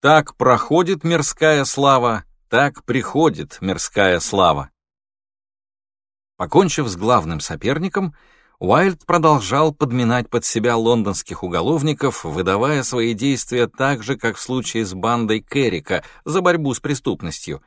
Так проходит мирская слава, так приходит мирская слава. Покончив с главным соперником, Уайльд продолжал подминать под себя лондонских уголовников, выдавая свои действия так же, как в случае с бандой Керрика за борьбу с преступностью.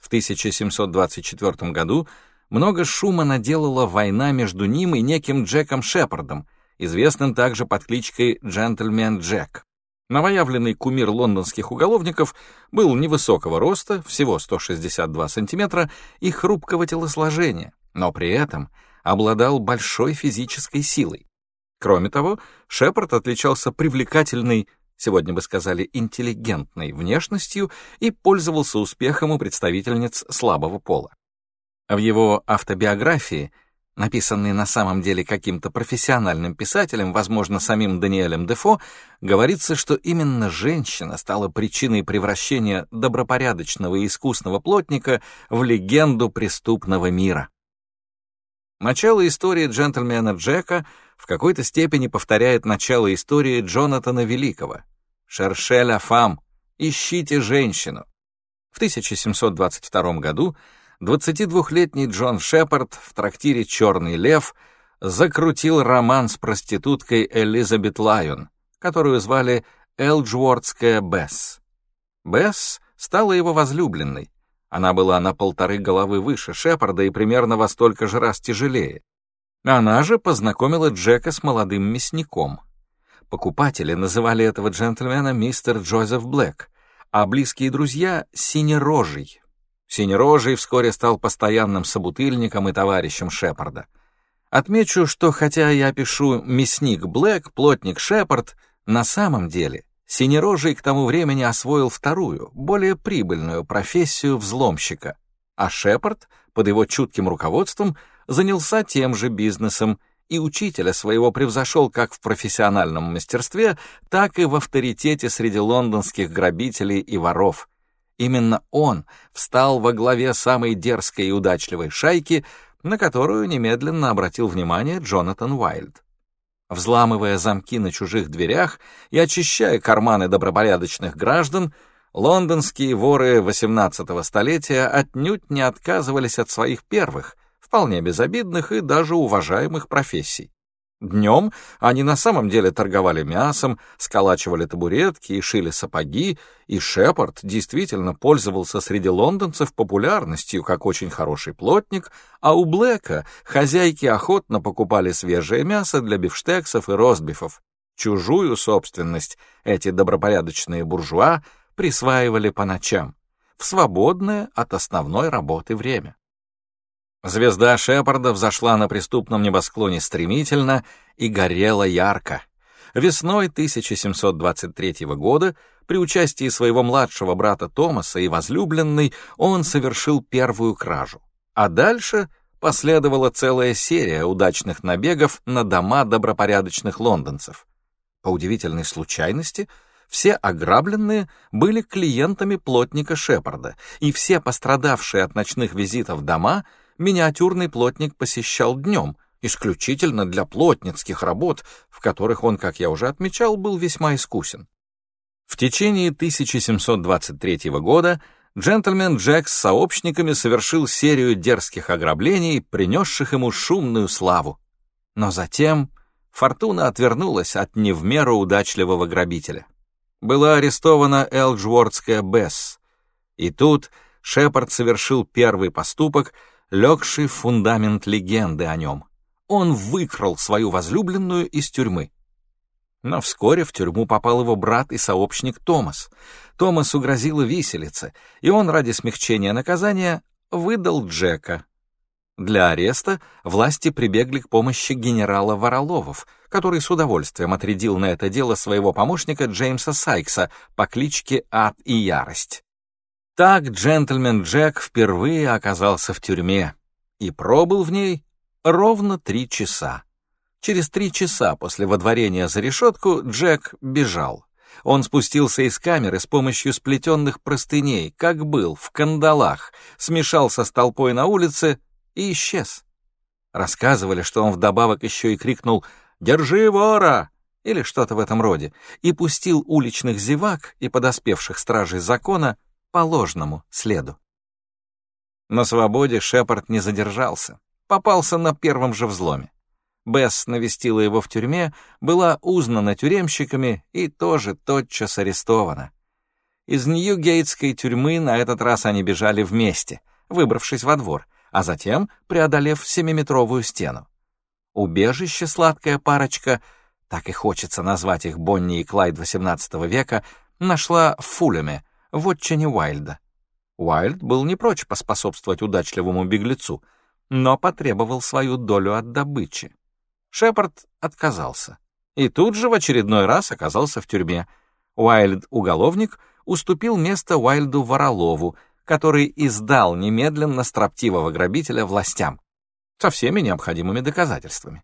В 1724 году много шума наделала война между ним и неким Джеком Шепардом, известным также под кличкой «Джентльмен Джек». Новоявленный кумир лондонских уголовников был невысокого роста, всего 162 сантиметра, и хрупкого телосложения, но при этом обладал большой физической силой. Кроме того, Шепард отличался привлекательной, сегодня бы сказали, интеллигентной внешностью и пользовался успехом у представительниц слабого пола. В его автобиографии — написанный на самом деле каким-то профессиональным писателем, возможно, самим Даниэлем Дефо, говорится, что именно женщина стала причиной превращения добропорядочного и искусного плотника в легенду преступного мира. Начало истории джентльмена Джека в какой-то степени повторяет начало истории Джонатана Великого. «Шерше ля фам» — «Ищите женщину». В 1722 году 22-летний Джон Шепард в трактире «Черный лев» закрутил роман с проституткой Элизабет Лайон, которую звали Элджуордская Бесс. Бесс стала его возлюбленной. Она была на полторы головы выше Шепарда и примерно во столько же раз тяжелее. Она же познакомила Джека с молодым мясником. Покупатели называли этого джентльмена мистер Джозеф Блэк, а близкие друзья — Синерожий, Синерожий вскоре стал постоянным собутыльником и товарищем Шепарда. Отмечу, что хотя я пишу «мясник Блэк», «плотник Шепард», на самом деле Синерожий к тому времени освоил вторую, более прибыльную профессию взломщика, а Шепард, под его чутким руководством, занялся тем же бизнесом и учителя своего превзошел как в профессиональном мастерстве, так и в авторитете среди лондонских грабителей и воров — Именно он встал во главе самой дерзкой и удачливой шайки, на которую немедленно обратил внимание Джонатан Уайльд. Взламывая замки на чужих дверях и очищая карманы добропорядочных граждан, лондонские воры XVIII столетия отнюдь не отказывались от своих первых, вполне безобидных и даже уважаемых профессий. Днем они на самом деле торговали мясом, сколачивали табуретки и шили сапоги, и Шепард действительно пользовался среди лондонцев популярностью как очень хороший плотник, а у Блэка хозяйки охотно покупали свежее мясо для бифштексов и ростбифов. Чужую собственность эти добропорядочные буржуа присваивали по ночам, в свободное от основной работы время. Звезда Шепарда взошла на преступном небосклоне стремительно и горела ярко. Весной 1723 года при участии своего младшего брата Томаса и возлюбленной он совершил первую кражу. А дальше последовала целая серия удачных набегов на дома добропорядочных лондонцев. По удивительной случайности, все ограбленные были клиентами плотника Шепарда, и все пострадавшие от ночных визитов дома — миниатюрный плотник посещал днем, исключительно для плотницких работ, в которых он, как я уже отмечал, был весьма искусен. В течение 1723 года джентльмен Джек с сообщниками совершил серию дерзких ограблений, принесших ему шумную славу. Но затем фортуна отвернулась от не в меру удачливого грабителя. Была арестована Элджвордская Бесс, и тут Шепард совершил первый поступок — легший фундамент легенды о нем. Он выкрал свою возлюбленную из тюрьмы. Но вскоре в тюрьму попал его брат и сообщник Томас. Томасу грозила виселица, и он ради смягчения наказания выдал Джека. Для ареста власти прибегли к помощи генерала Вороловов, который с удовольствием отрядил на это дело своего помощника Джеймса Сайкса по кличке Ад и Ярость. Так джентльмен Джек впервые оказался в тюрьме и пробыл в ней ровно три часа. Через три часа после водворения за решетку Джек бежал. Он спустился из камеры с помощью сплетенных простыней, как был, в кандалах, смешался с толпой на улице и исчез. Рассказывали, что он вдобавок еще и крикнул «Держи вора!» или что-то в этом роде, и пустил уличных зевак и подоспевших стражей закона по ложному следу. На свободе Шепард не задержался, попался на первом же взломе. Бесс навестила его в тюрьме, была узнана тюремщиками и тоже тотчас арестована. Из Нью-Гейтской тюрьмы на этот раз они бежали вместе, выбравшись во двор, а затем преодолев семиметровую стену. Убежище сладкая парочка, так и хочется назвать их Бонни и Клайд XVIII века, нашла в Фулеме, в отчине Уайльда. Уайльд был не прочь поспособствовать удачливому беглецу, но потребовал свою долю от добычи. Шепард отказался. И тут же в очередной раз оказался в тюрьме. Уайльд-уголовник уступил место Уайльду-воролову, который издал немедленно строптивого грабителя властям, со всеми необходимыми доказательствами.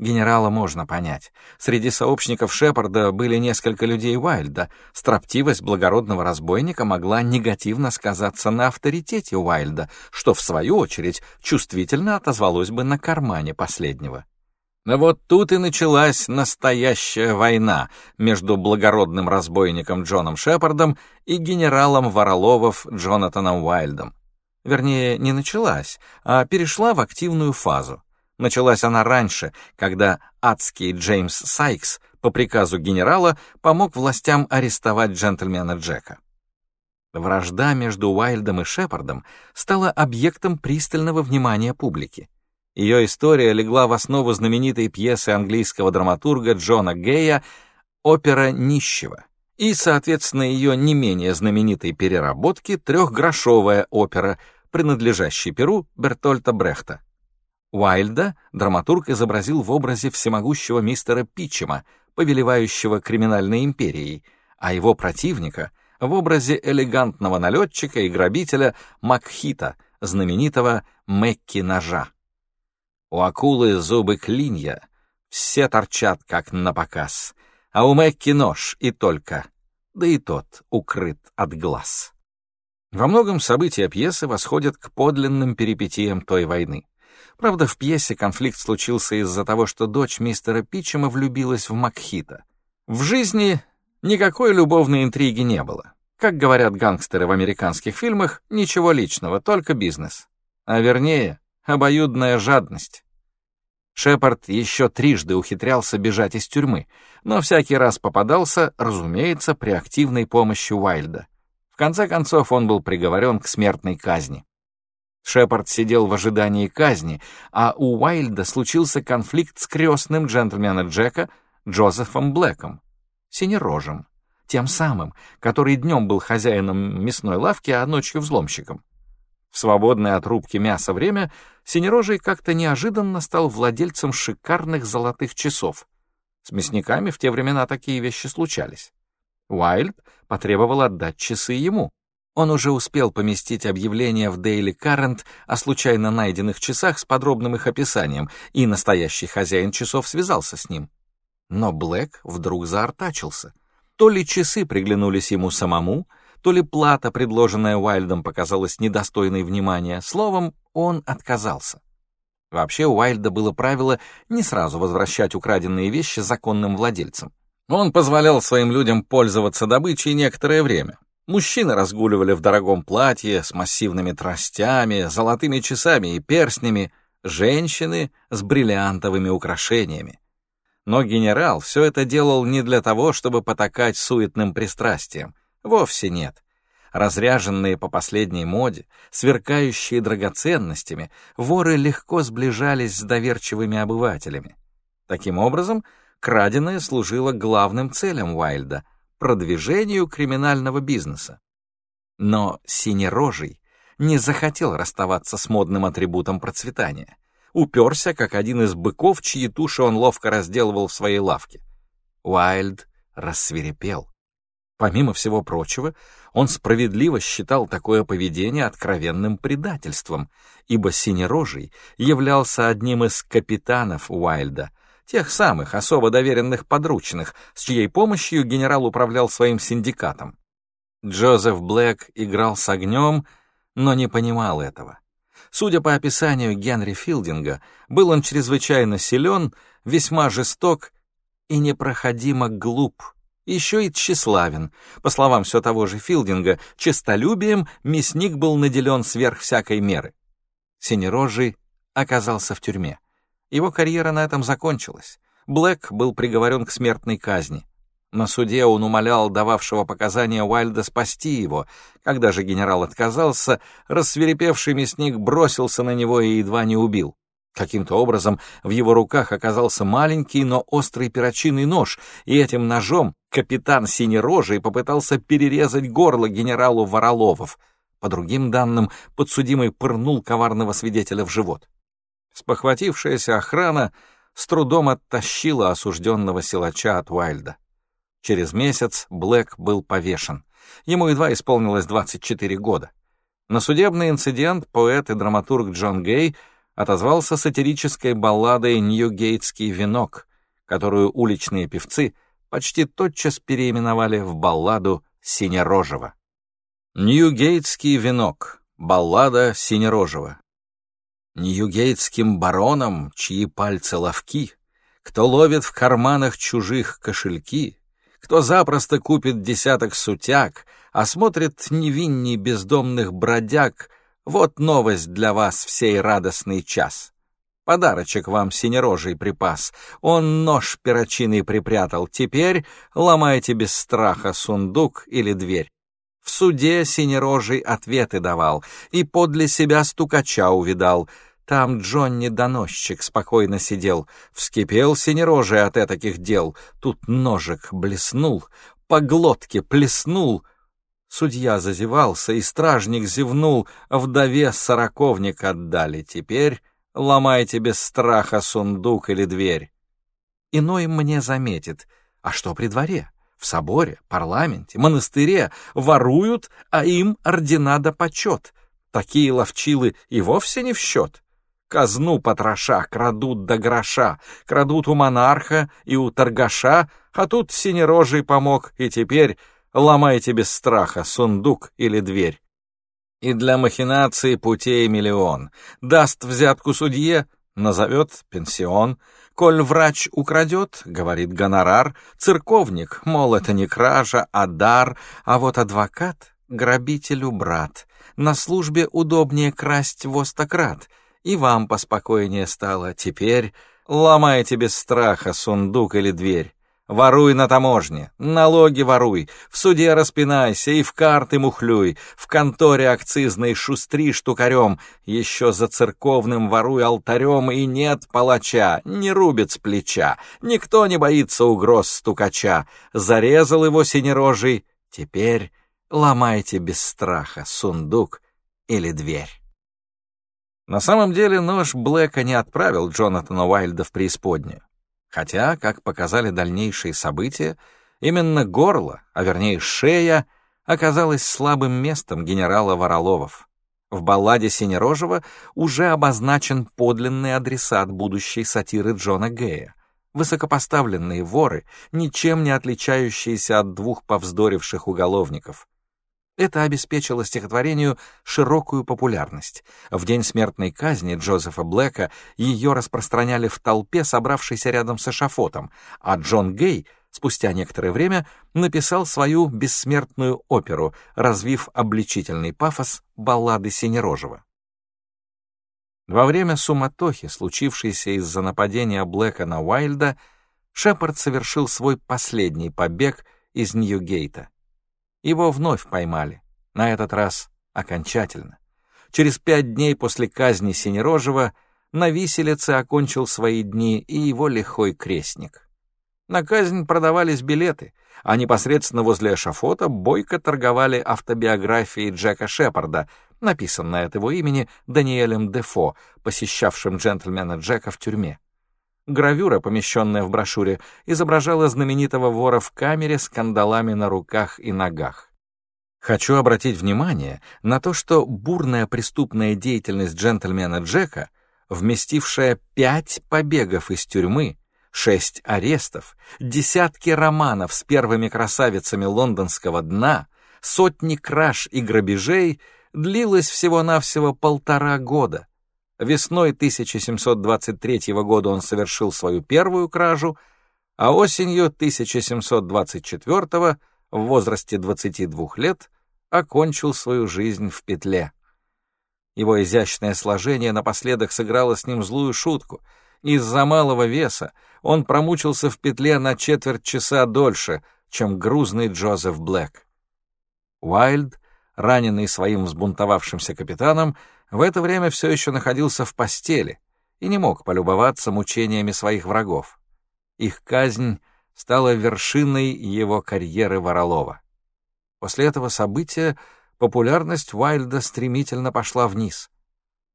Генерала можно понять. Среди сообщников Шепарда были несколько людей Уайльда. Строптивость благородного разбойника могла негативно сказаться на авторитете Уайльда, что, в свою очередь, чувствительно отозвалось бы на кармане последнего. Но вот тут и началась настоящая война между благородным разбойником Джоном Шепардом и генералом Вороловов Джонатаном Уайльдом. Вернее, не началась, а перешла в активную фазу. Началась она раньше, когда адский Джеймс Сайкс по приказу генерала помог властям арестовать джентльмена Джека. Вражда между Уайльдом и Шепардом стала объектом пристального внимания публики. Ее история легла в основу знаменитой пьесы английского драматурга Джона Гея «Опера нищего» и, соответственно, ее не менее знаменитой переработки «Трехгрошовая опера», принадлежащей Перу Бертольта Брехта. Уайльда драматург изобразил в образе всемогущего мистера Питчема, повелевающего криминальной империей, а его противника — в образе элегантного налетчика и грабителя Макхита, знаменитого Мэкки-ножа. У акулы зубы клинья, все торчат как на показ, а у Мэкки нож и только, да и тот укрыт от глаз. Во многом события пьесы восходят к подлинным перипетиям той войны. Правда, в пьесе конфликт случился из-за того, что дочь мистера Питчема влюбилась в Макхита. В жизни никакой любовной интриги не было. Как говорят гангстеры в американских фильмах, ничего личного, только бизнес. А вернее, обоюдная жадность. Шепард еще трижды ухитрялся бежать из тюрьмы, но всякий раз попадался, разумеется, при активной помощи Уайльда. В конце концов, он был приговорен к смертной казни. Шепард сидел в ожидании казни, а у Уайльда случился конфликт с крестным джентльмена Джека Джозефом Блэком, синерожем, тем самым, который днем был хозяином мясной лавки, а ночью взломщиком. В свободное от рубки мяса время Синерожий как-то неожиданно стал владельцем шикарных золотых часов. С мясниками в те времена такие вещи случались. Уайльд потребовал отдать часы ему. Он уже успел поместить объявление в Daily Current о случайно найденных часах с подробным их описанием, и настоящий хозяин часов связался с ним. Но Блэк вдруг заортачился. То ли часы приглянулись ему самому, то ли плата, предложенная Уайльдом, показалась недостойной внимания. Словом, он отказался. Вообще у Уайльда было правило не сразу возвращать украденные вещи законным владельцам. Он позволял своим людям пользоваться добычей некоторое время, Мужчины разгуливали в дорогом платье с массивными тростями, золотыми часами и перстнями, женщины с бриллиантовыми украшениями. Но генерал все это делал не для того, чтобы потакать суетным пристрастиям. Вовсе нет. Разряженные по последней моде, сверкающие драгоценностями, воры легко сближались с доверчивыми обывателями. Таким образом, краденое служило главным целям Уайльда — продвижению криминального бизнеса. Но Синерожий не захотел расставаться с модным атрибутом процветания. Уперся, как один из быков, чьи туши он ловко разделывал в своей лавке. Уайльд рассверепел. Помимо всего прочего, он справедливо считал такое поведение откровенным предательством, ибо Синерожий являлся одним из капитанов Уайльда, тех самых особо доверенных подручных, с чьей помощью генерал управлял своим синдикатом. Джозеф Блэк играл с огнем, но не понимал этого. Судя по описанию Генри Филдинга, был он чрезвычайно силен, весьма жесток и непроходимо глуп, еще и тщеславен. По словам все того же Филдинга, честолюбием мясник был наделен сверх всякой меры. Синерожий оказался в тюрьме. Его карьера на этом закончилась. Блэк был приговорен к смертной казни. На суде он умолял дававшего показания Уайльда спасти его. Когда же генерал отказался, рассверепевший мясник бросился на него и едва не убил. Каким-то образом в его руках оказался маленький, но острый перочинный нож, и этим ножом капитан Синерожий попытался перерезать горло генералу Вороловов. По другим данным, подсудимый пырнул коварного свидетеля в живот. Спохватившаяся охрана с трудом оттащила осужденного силача от Уайльда. Через месяц Блэк был повешен. Ему едва исполнилось 24 года. На судебный инцидент поэт и драматург Джон Гей отозвался сатирической балладой «Ньюгейтский венок», которую уличные певцы почти тотчас переименовали в балладу Синерожего. Ньюгейтский венок. Баллада Синерожего. Ньюгейтским баронам, чьи пальцы ловки, кто ловит в карманах чужих кошельки, кто запросто купит десяток сутяг, осмотрит невинней бездомных бродяг, вот новость для вас в сей радостный час. Подарочек вам синерожий припас. Он нож перочинный припрятал. Теперь ломайте без страха сундук или дверь. В суде синерожий ответы давал и подле себя стукача увидал — там Джонни-доносчик спокойно сидел, вскипел синерожий от этаких дел. Тут ножик блеснул, по глотке плеснул. Судья зазевался, и стражник зевнул, вдове сороковник отдали. Теперь ломайте без страха сундук или дверь. Иной мне заметит, а что при дворе? В соборе, парламенте, монастыре воруют, а им ордена да почет. Такие ловчилы и вовсе не в счет казну потроша, крадут до гроша, крадут у монарха и у торгаша, а тут синерожий помог, и теперь ломайте без страха сундук или дверь. И для махинации путей миллион. Даст взятку судье, назовет пенсион. Коль врач украдет, говорит гонорар, церковник, мол, это не кража, а дар, а вот адвокат — грабителю брат. На службе удобнее красть во стократ — и вам поспокойнее стало. Теперь ломайте без страха сундук или дверь. Воруй на таможне, налоги воруй, в суде распинайся и в карты мухлюй, в конторе акцизной шустри штукарем, еще за церковным воруй алтарем, и нет палача, не рубит с плеча, никто не боится угроз стукача. Зарезал его синерожий, теперь ломайте без страха сундук или дверь. На самом деле нож Блэка не отправил Джонатана Уайльда в преисподнюю. Хотя, как показали дальнейшие события, именно горло, а вернее шея, оказалось слабым местом генерала Вороловов. В балладе Синерожего уже обозначен подлинный адресат будущей сатиры Джона Гея. Высокопоставленные воры, ничем не отличающиеся от двух повздоривших уголовников. Это обеспечило стихотворению широкую популярность. В день смертной казни Джозефа Блэка ее распространяли в толпе, собравшейся рядом с эшафотом, а Джон Гей спустя некоторое время написал свою бессмертную оперу, развив обличительный пафос баллады Синерожего. Во время суматохи, случившейся из-за нападения Блэка на Уайльда, Шепард совершил свой последний побег из Ньюгейта. Его вновь поймали, на этот раз окончательно. Через пять дней после казни Синерожева на виселице окончил свои дни и его лихой крестник. На казнь продавались билеты, а непосредственно возле эшафота бойко торговали автобиографией Джека Шепарда, написанной от его имени Даниэлем Дефо, посещавшим джентльмена Джека в тюрьме. Гравюра, помещенная в брошюре, изображала знаменитого вора в камере с кандалами на руках и ногах. Хочу обратить внимание на то, что бурная преступная деятельность джентльмена Джека, вместившая пять побегов из тюрьмы, шесть арестов, десятки романов с первыми красавицами лондонского дна, сотни краж и грабежей, длилась всего-навсего полтора года, Весной 1723 года он совершил свою первую кражу, а осенью 1724 в возрасте 22 лет окончил свою жизнь в петле. Его изящное сложение напоследок сыграло с ним злую шутку. Из-за малого веса он промучился в петле на четверть часа дольше, чем грузный Джозеф Блэк. Уайльд, раненый своим взбунтовавшимся капитаном, в это время все еще находился в постели и не мог полюбоваться мучениями своих врагов. Их казнь стала вершиной его карьеры Воролова. После этого события популярность Уайльда стремительно пошла вниз.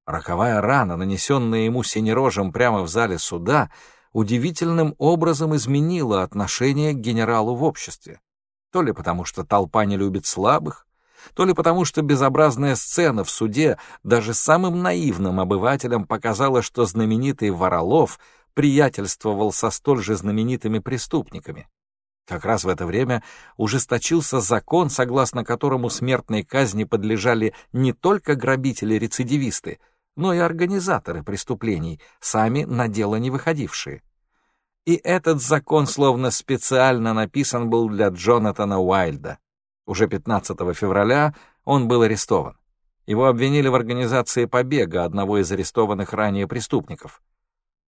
Роковая рана, нанесенная ему синерожем прямо в зале суда, удивительным образом изменила отношение к генералу в обществе. То ли потому, что толпа не любит слабых, то ли потому, что безобразная сцена в суде даже самым наивным обывателям показала, что знаменитый Воролов приятельствовал со столь же знаменитыми преступниками. Как раз в это время ужесточился закон, согласно которому смертной казни подлежали не только грабители-рецидивисты, но и организаторы преступлений, сами на дело не выходившие. И этот закон словно специально написан был для Джонатана Уайльда. Уже 15 февраля он был арестован. Его обвинили в организации побега одного из арестованных ранее преступников —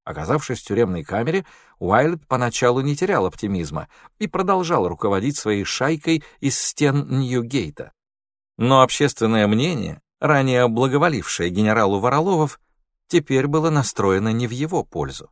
Оказавшись в тюремной камере, Уайлд поначалу не терял оптимизма и продолжал руководить своей шайкой из стен Ньюгейта. Но общественное мнение, ранее благоволившее генералу Вороловов, теперь было настроено не в его пользу.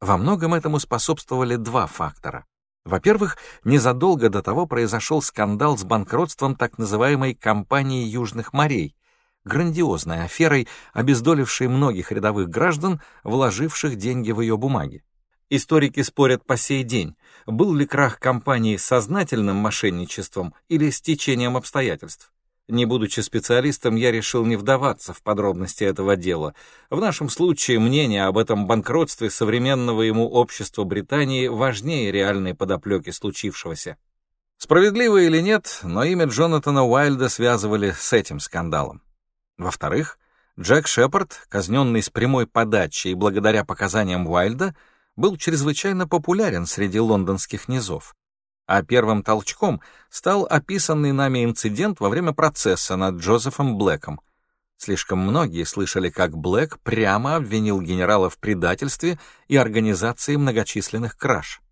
Во многом этому способствовали два фактора. Во-первых, незадолго до того произошел скандал с банкротством так называемой компании Южных морей, грандиозной аферой, обездолившей многих рядовых граждан, вложивших деньги в ее бумаги. Историки спорят по сей день, был ли крах компании сознательным мошенничеством или стечением обстоятельств. Не будучи специалистом, я решил не вдаваться в подробности этого дела. В нашем случае мнение об этом банкротстве современного ему общества Британии важнее реальной подоплеки случившегося. Справедливо или нет, но имя Джонатана Уайльда связывали с этим скандалом. Во-вторых, Джек Шепард, казненный с прямой подачей и благодаря показаниям Уайльда, был чрезвычайно популярен среди лондонских низов. А первым толчком стал описанный нами инцидент во время процесса над Джозефом Блэком. Слишком многие слышали, как Блэк прямо обвинил генерала в предательстве и организации многочисленных краж.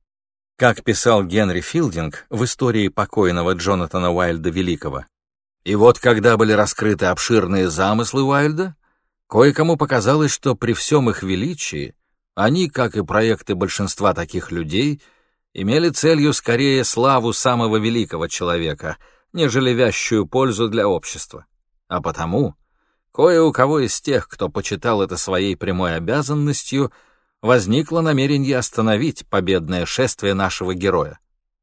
Как писал Генри Филдинг в истории покойного Джонатана Уайльда Великого, и вот когда были раскрыты обширные замыслы Уайльда, кое-кому показалось, что при всем их величии они, как и проекты большинства таких людей, имели целью скорее славу самого великого человека, нежели вящую пользу для общества. А потому кое у кого из тех, кто почитал это своей прямой обязанностью, возникло намерение остановить победное шествие нашего героя.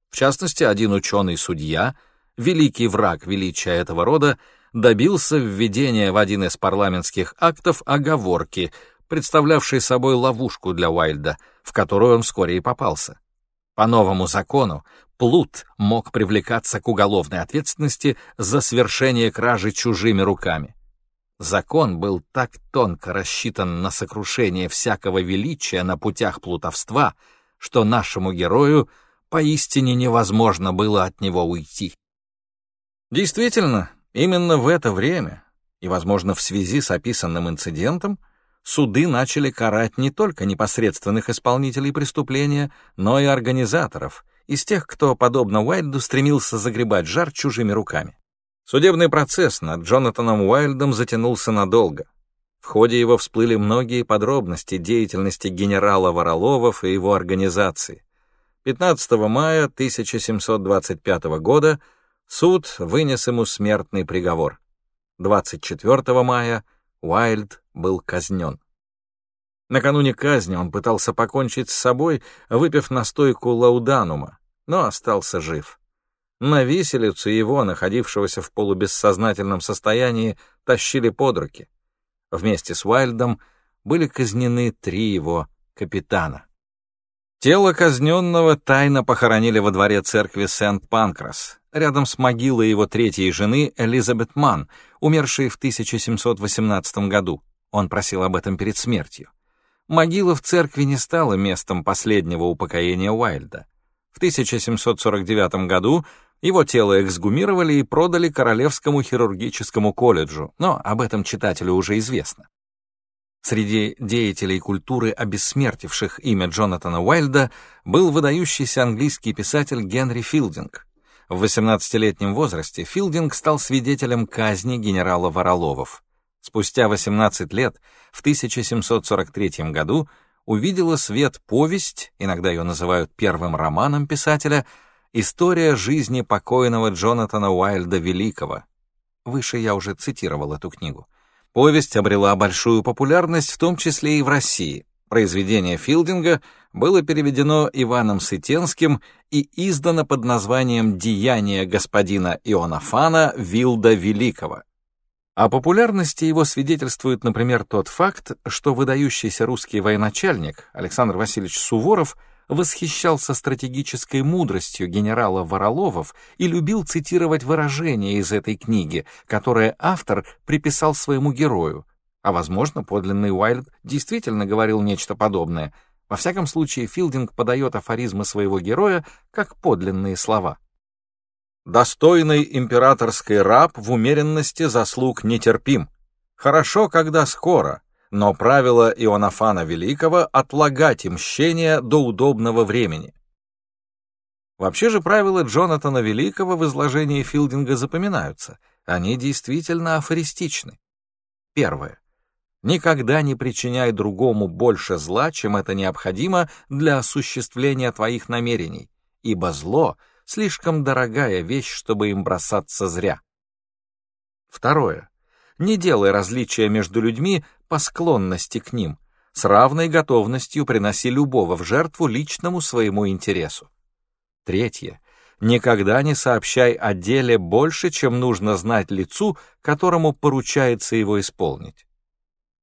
В частности, один ученый-судья — великий враг величия этого рода, добился введения в один из парламентских актов оговорки, представлявшей собой ловушку для Уайльда, в которую он вскоре и попался. По новому закону Плут мог привлекаться к уголовной ответственности за совершение кражи чужими руками. Закон был так тонко рассчитан на сокрушение всякого величия на путях плутовства, что нашему герою поистине невозможно было от него уйти. Действительно, именно в это время, и, возможно, в связи с описанным инцидентом, суды начали карать не только непосредственных исполнителей преступления, но и организаторов, из тех, кто, подобно Уайльду, стремился загребать жар чужими руками. Судебный процесс над Джонатаном Уайльдом затянулся надолго. В ходе его всплыли многие подробности деятельности генерала Вороловов и его организации. 15 мая 1725 года Суд вынес ему смертный приговор. 24 мая Уайльд был казнен. Накануне казни он пытался покончить с собой, выпив настойку лауданума, но остался жив. На виселицу его, находившегося в полубессознательном состоянии, тащили под руки. Вместе с Уайльдом были казнены три его капитана. Тело казненного тайно похоронили во дворе церкви Сент-Панкрас, рядом с могилой его третьей жены Элизабет Ман, умершей в 1718 году. Он просил об этом перед смертью. Могила в церкви не стала местом последнего упокоения Уайльда. В 1749 году его тело эксгумировали и продали Королевскому хирургическому колледжу, но об этом читателю уже известно. Среди деятелей культуры, обессмертивших имя Джонатана Уайльда, был выдающийся английский писатель Генри Филдинг. В 18-летнем возрасте Филдинг стал свидетелем казни генерала Вороловов. Спустя 18 лет, в 1743 году, увидела свет повесть, иногда ее называют первым романом писателя, История жизни покойного Джонатана Уайльда Великого. Выше я уже цитировал эту книгу. Повесть обрела большую популярность, в том числе и в России. Произведение Филдинга было переведено Иваном Сытенским и издано под названием «Деяния господина Ионафана Вилда Великого». О популярности его свидетельствует, например, тот факт, что выдающийся русский военачальник Александр Васильевич Суворов – восхищался стратегической мудростью генерала Вороловов и любил цитировать выражения из этой книги, которое автор приписал своему герою. А, возможно, подлинный Уайльд действительно говорил нечто подобное. Во всяком случае, Филдинг подает афоризмы своего героя как подлинные слова. «Достойный императорский раб в умеренности заслуг нетерпим. Хорошо, когда скоро, но правило Ионафана Великого — отлагать мщение до удобного времени. Вообще же правила Джонатана Великого в изложении Филдинга запоминаются. Они действительно афористичны. Первое. Никогда не причиняй другому больше зла, чем это необходимо для осуществления твоих намерений, ибо зло — слишком дорогая вещь, чтобы им бросаться зря. Второе. Не делай различия между людьми по склонности к ним, с равной готовностью приноси любого в жертву личному своему интересу. Третье. Никогда не сообщай о деле больше, чем нужно знать лицу, которому поручается его исполнить.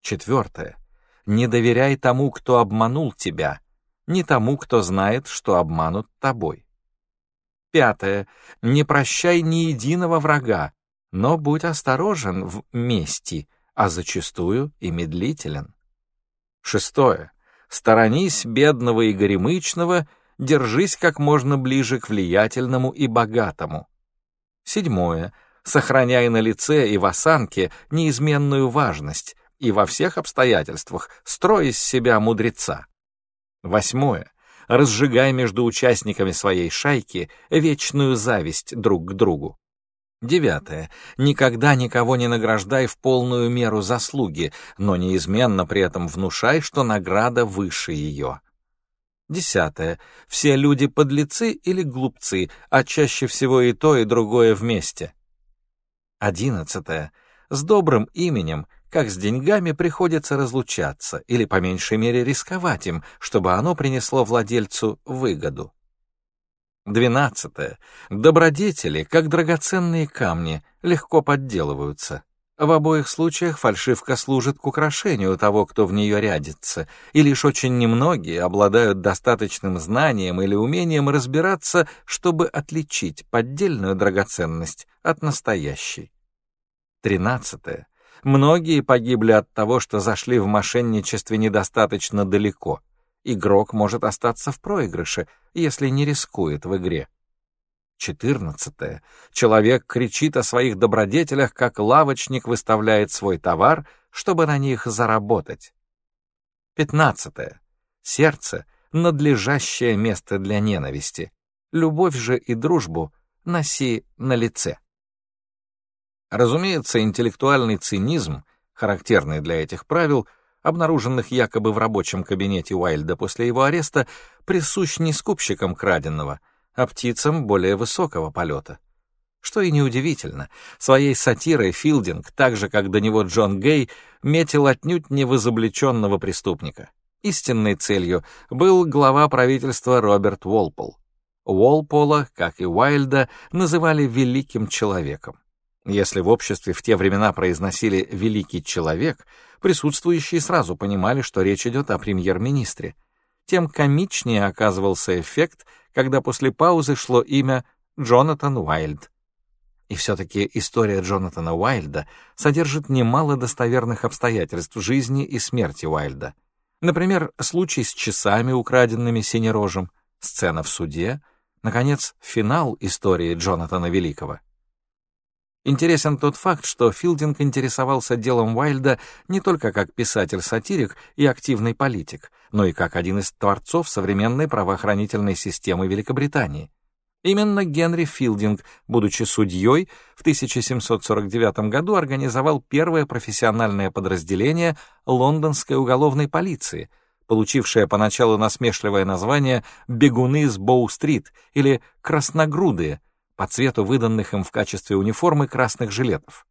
Четвертое. Не доверяй тому, кто обманул тебя, не тому, кто знает, что обманут тобой. Пятое. Не прощай ни единого врага, но будь осторожен в мести, а зачастую и медлителен. Шестое. Сторонись бедного и горемычного, держись как можно ближе к влиятельному и богатому. Седьмое. Сохраняй на лице и в осанке неизменную важность и во всех обстоятельствах строй из себя мудреца. Восьмое. Разжигай между участниками своей шайки вечную зависть друг к другу. Девятое. Никогда никого не награждай в полную меру заслуги, но неизменно при этом внушай, что награда выше ее. Десятое. Все люди подлецы или глупцы, а чаще всего и то, и другое вместе. Одиннадцатое. С добрым именем, как с деньгами, приходится разлучаться или по меньшей мере рисковать им, чтобы оно принесло владельцу выгоду. Двенадцатое. Добродетели, как драгоценные камни, легко подделываются. В обоих случаях фальшивка служит к украшению того, кто в нее рядится, и лишь очень немногие обладают достаточным знанием или умением разбираться, чтобы отличить поддельную драгоценность от настоящей. Тринадцатое. Многие погибли от того, что зашли в мошенничестве недостаточно далеко — игрок может остаться в проигрыше, если не рискует в игре. 14. Человек кричит о своих добродетелях, как лавочник выставляет свой товар, чтобы на них заработать. 15. Сердце — надлежащее место для ненависти. Любовь же и дружбу носи на лице. Разумеется, интеллектуальный цинизм, характерный для этих правил — обнаруженных якобы в рабочем кабинете Уайльда после его ареста, присущ не скупщикам краденного, а птицам более высокого полета. Что и неудивительно, своей сатирой Филдинг, так же как до него Джон Гей, метил отнюдь не в преступника. Истинной целью был глава правительства Роберт Уолпол. Уолпола, как и Уайльда, называли «великим человеком». Если в обществе в те времена произносили «великий человек», присутствующие сразу понимали, что речь идет о премьер-министре. Тем комичнее оказывался эффект, когда после паузы шло имя Джонатан Уайльд. И все-таки история Джонатана Уайльда содержит немало достоверных обстоятельств жизни и смерти Уайльда. Например, случай с часами, украденными синерожем, сцена в суде, наконец, финал истории Джонатана Великого. Интересен тот факт, что Филдинг интересовался делом Уайльда не только как писатель-сатирик и активный политик, но и как один из творцов современной правоохранительной системы Великобритании. Именно Генри Филдинг, будучи судьей, в 1749 году организовал первое профессиональное подразделение лондонской уголовной полиции, получившее поначалу насмешливое название «Бегуны с Боу-стрит» или «Красногрудые», по цвету выданных им в качестве униформы красных жилетов.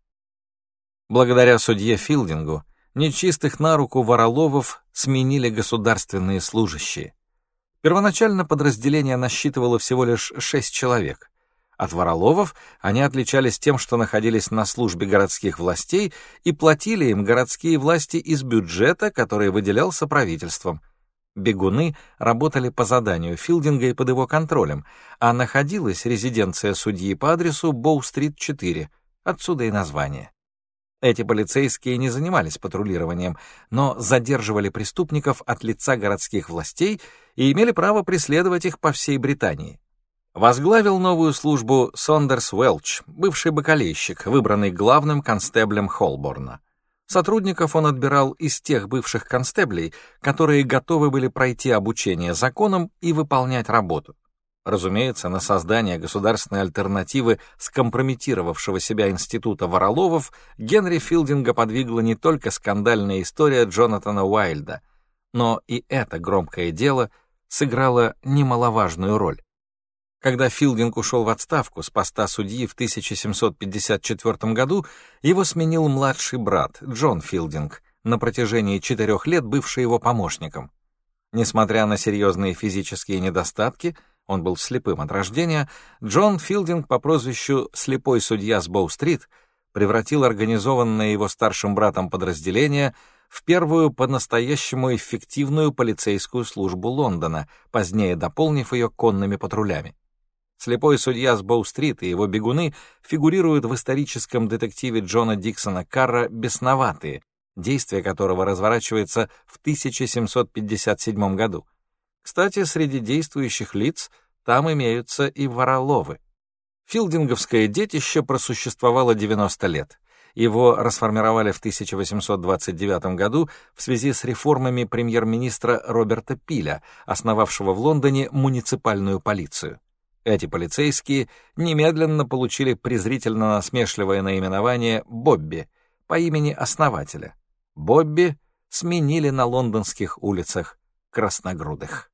Благодаря судье Филдингу нечистых на руку вороловов сменили государственные служащие. Первоначально подразделение насчитывало всего лишь шесть человек. От вороловов они отличались тем, что находились на службе городских властей и платили им городские власти из бюджета, который выделялся правительством — Бегуны работали по заданию Филдинга и под его контролем, а находилась резиденция судьи по адресу Боу-стрит 4, отсюда и название. Эти полицейские не занимались патрулированием, но задерживали преступников от лица городских властей и имели право преследовать их по всей Британии. Возглавил новую службу Сондерс Уэлч, бывший бакалейщик, выбранный главным констеблем Холборна. Сотрудников он отбирал из тех бывших констеблей, которые готовы были пройти обучение законам и выполнять работу. Разумеется, на создание государственной альтернативы скомпрометировавшего себя института Вороловов Генри Филдинга подвигла не только скандальная история Джонатана Уайльда, но и это громкое дело сыграло немаловажную роль. Когда Филдинг ушел в отставку с поста судьи в 1754 году, его сменил младший брат Джон Филдинг, на протяжении четырех лет бывший его помощником. Несмотря на серьезные физические недостатки, он был слепым от рождения, Джон Филдинг по прозвищу «слепой судья с Боу-стрит» превратил организованное его старшим братом подразделение в первую по-настоящему эффективную полицейскую службу Лондона, позднее дополнив ее конными патрулями. Слепой судья с Боу-стрит и его бегуны фигурируют в историческом детективе Джона Диксона Карра «Бесноватые», действие которого разворачивается в 1757 году. Кстати, среди действующих лиц там имеются и вороловы. Филдинговское детище просуществовало 90 лет. Его расформировали в 1829 году в связи с реформами премьер-министра Роберта Пиля, основавшего в Лондоне муниципальную полицию. Эти полицейские немедленно получили презрительно-насмешливое наименование «Бобби» по имени основателя. Бобби сменили на лондонских улицах красногрудых.